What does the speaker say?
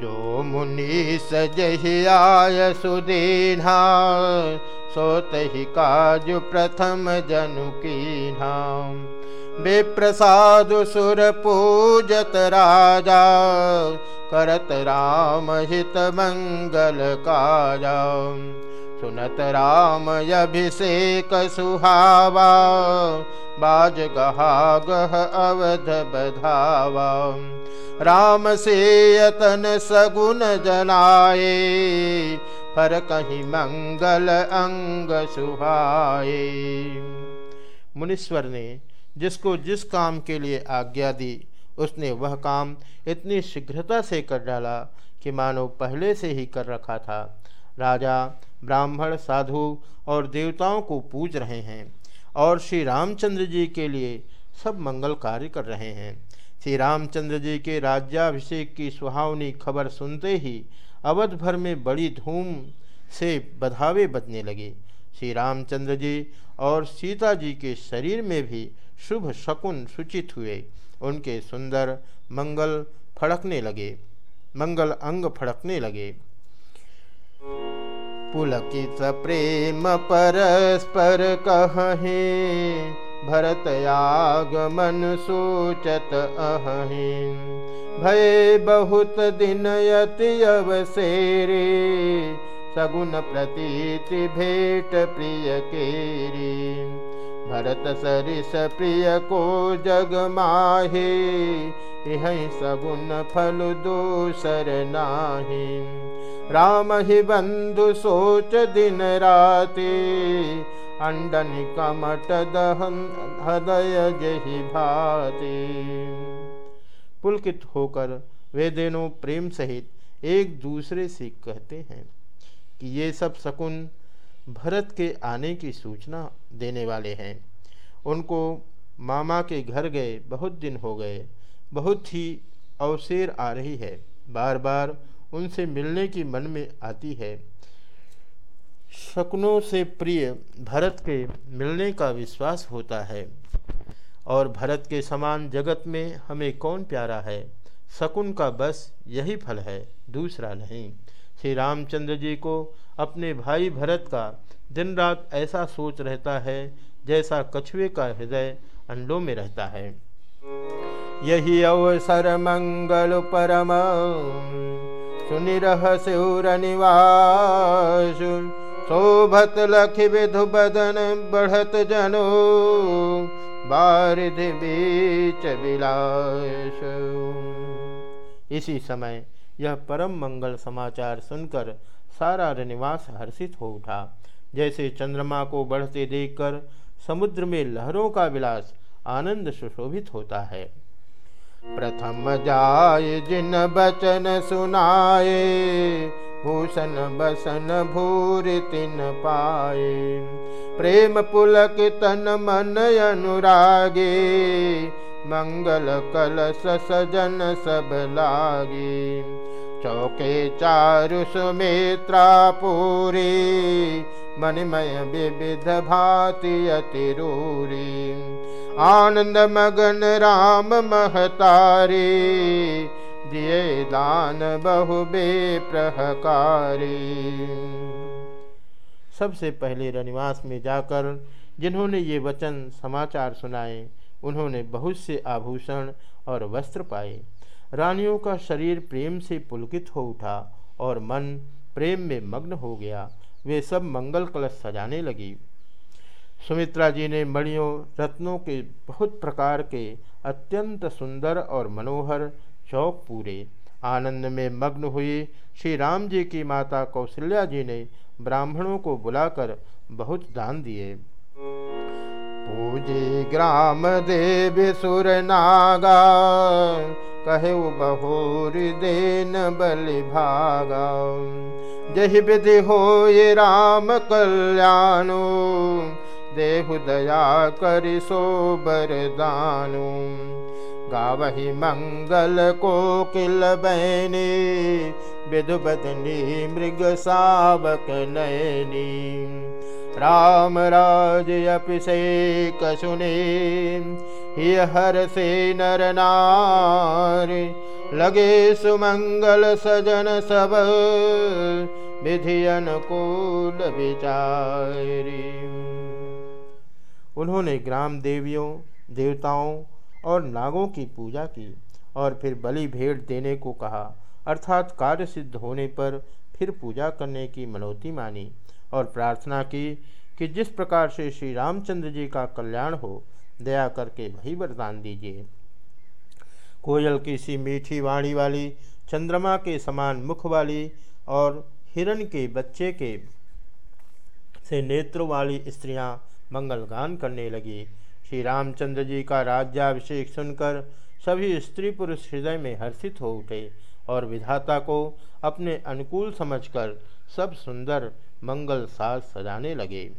जो मुनि सजहि आय सुदीना सोत ही काज प्रथम जनु की नाम बेप्रसाद सुर पूजत राजा करत राम हित मंगल काजा सुनत राम अभिषेक सुहावा, बाज गहा गह अवध बधावा। राम से यतन सगुन जनाए पर कहीं मंगल अंग सुहाए। मुनीश्वर ने जिसको जिस काम के लिए आज्ञा दी, उसने वह काम इतनी शीघ्रता से कर डाला कि मानो पहले से ही कर रखा था। राजा, ब्राह्मण, साधु और देवताओं को पूज रहे हैं और श्री रामचंद्र जी के लिए सब मंगल कार्य कर रहे हैं। श्री रामचंद्र जी के राज्याभिषेक की सुहावनी खबर सुनते ही अवध भर में बड़ी धूम से बधावे बजने लगे। श्री रामचंद्र जी और सीता जी के शरीर में भी शुभ शकुन सूचित हुए। उनके सुंदर मंगल फड़कने लगे। मंगल अंग फड़कने लगे। पुलकित प्रेम परस्पर कहे भरत आगमन सोचत अहि भय बहुत दिन यति अवसेरे सगुन प्रतीति भेट प्रिय केरी। भरत सरिस प्रिय को जग माहे यह सगुन फल दोसर नाही राम ही बंधु सोच दिन राते, अंडन कमट दहन हृदय जही भाते। पुलकित होकर वे दोनों प्रेम सहित एक दूसरे से कहते हैं कि ये सब शकुन भरत के आने की सूचना देने वाले हैं। उनको मामा के घर गए बहुत दिन हो गए, बहुत ही अवसेर आ रही है। बार बार उनसे मिलने की मन में आती है। शकुनों से प्रिय भरत के मिलने का विश्वास होता है। और भरत के समान जगत में हमें कौन प्यारा है? शकुन का बस यही फल है, दूसरा नहीं। श्री रामचंद्र जी को अपने भाई भरत का दिन रात ऐसा सोच रहता है, जैसा कछुए का हृदय अंडों में रहता है। यही अवसर मंगल परम। सुनिरह सिर निवास शोभत लख विधु बदन बढ़त जनो। बारिध बीच विलास इसी समय यह परम मंगल समाचार सुनकर सारा रनिवास हर्षित हो उठा। जैसे चंद्रमा को बढ़ते देखकर समुद्र में लहरों का विलास आनंद सुशोभित होता है। प्रथम जाय जिन बचन सुनाए भूषण बसन भूर तिन पाए प्रेम पुलक तन मन मंगल कलश सजन सब लागे। चौके चारु सुमित्रा पूरी मनमय विविध भाति अतिरूरी आनंद मगन राम महतारी, दिए दान बहु बे प्रहकारी सबसे पहले रनिवास में जाकर जिन्होंने ये वचन समाचार सुनाए, उन्होंने बहुत से आभूषण और वस्त्र पाए। रानियों का शरीर प्रेम से पुलकित हो उठा और मन प्रेम में मग्न हो गया। वे सब मंगल कलश सजाने लगी। सुमित्रा जी ने मणियों रत्नों के बहुत प्रकार के अत्यंत सुंदर और मनोहर चौक पूरे। आनंद में मग्न हुई श्री राम जी की माता कौशल्या जी ने ब्राह्मणों को बुलाकर बहुत दान दिए। पूजे ग्राम देव सुर नागा, कहे बहोर देन बलि भागा। जही विधि हो ये राम कल्याणो देहु दया करि सो बरदानु गावही मंगल को किल बैनी विधु बदनी मृग सावक नयनी राम राज अभिषेक सुने ही हर से नर नार लगे सुमंगल सजन सब विधि अनुकूल विचारी उन्होंने ग्राम देवियों देवताओं और नागों की पूजा की और फिर बलि भेंट देने को कहा। अर्थात कार्य सिद्ध होने पर फिर पूजा करने की मनोती मानी और प्रार्थना की कि जिस प्रकार से श्री रामचंद्र जी का कल्याण हो, दया करके वही वरदान दीजिए। कोयल की सी मीठी वाणी वाली, चंद्रमा के समान मुख वाली और हिरण के बच्चे के से नेत्र वाली स्त्रियाँ मंगलगान करने लगी। श्री रामचंद्र जी का राज्याभिषेक सुनकर सभी स्त्री पुरुष हृदय में हर्षित हो उठे और विधाता को अपने अनुकूल समझकर सब सुंदर मंगल साज सजाने लगे।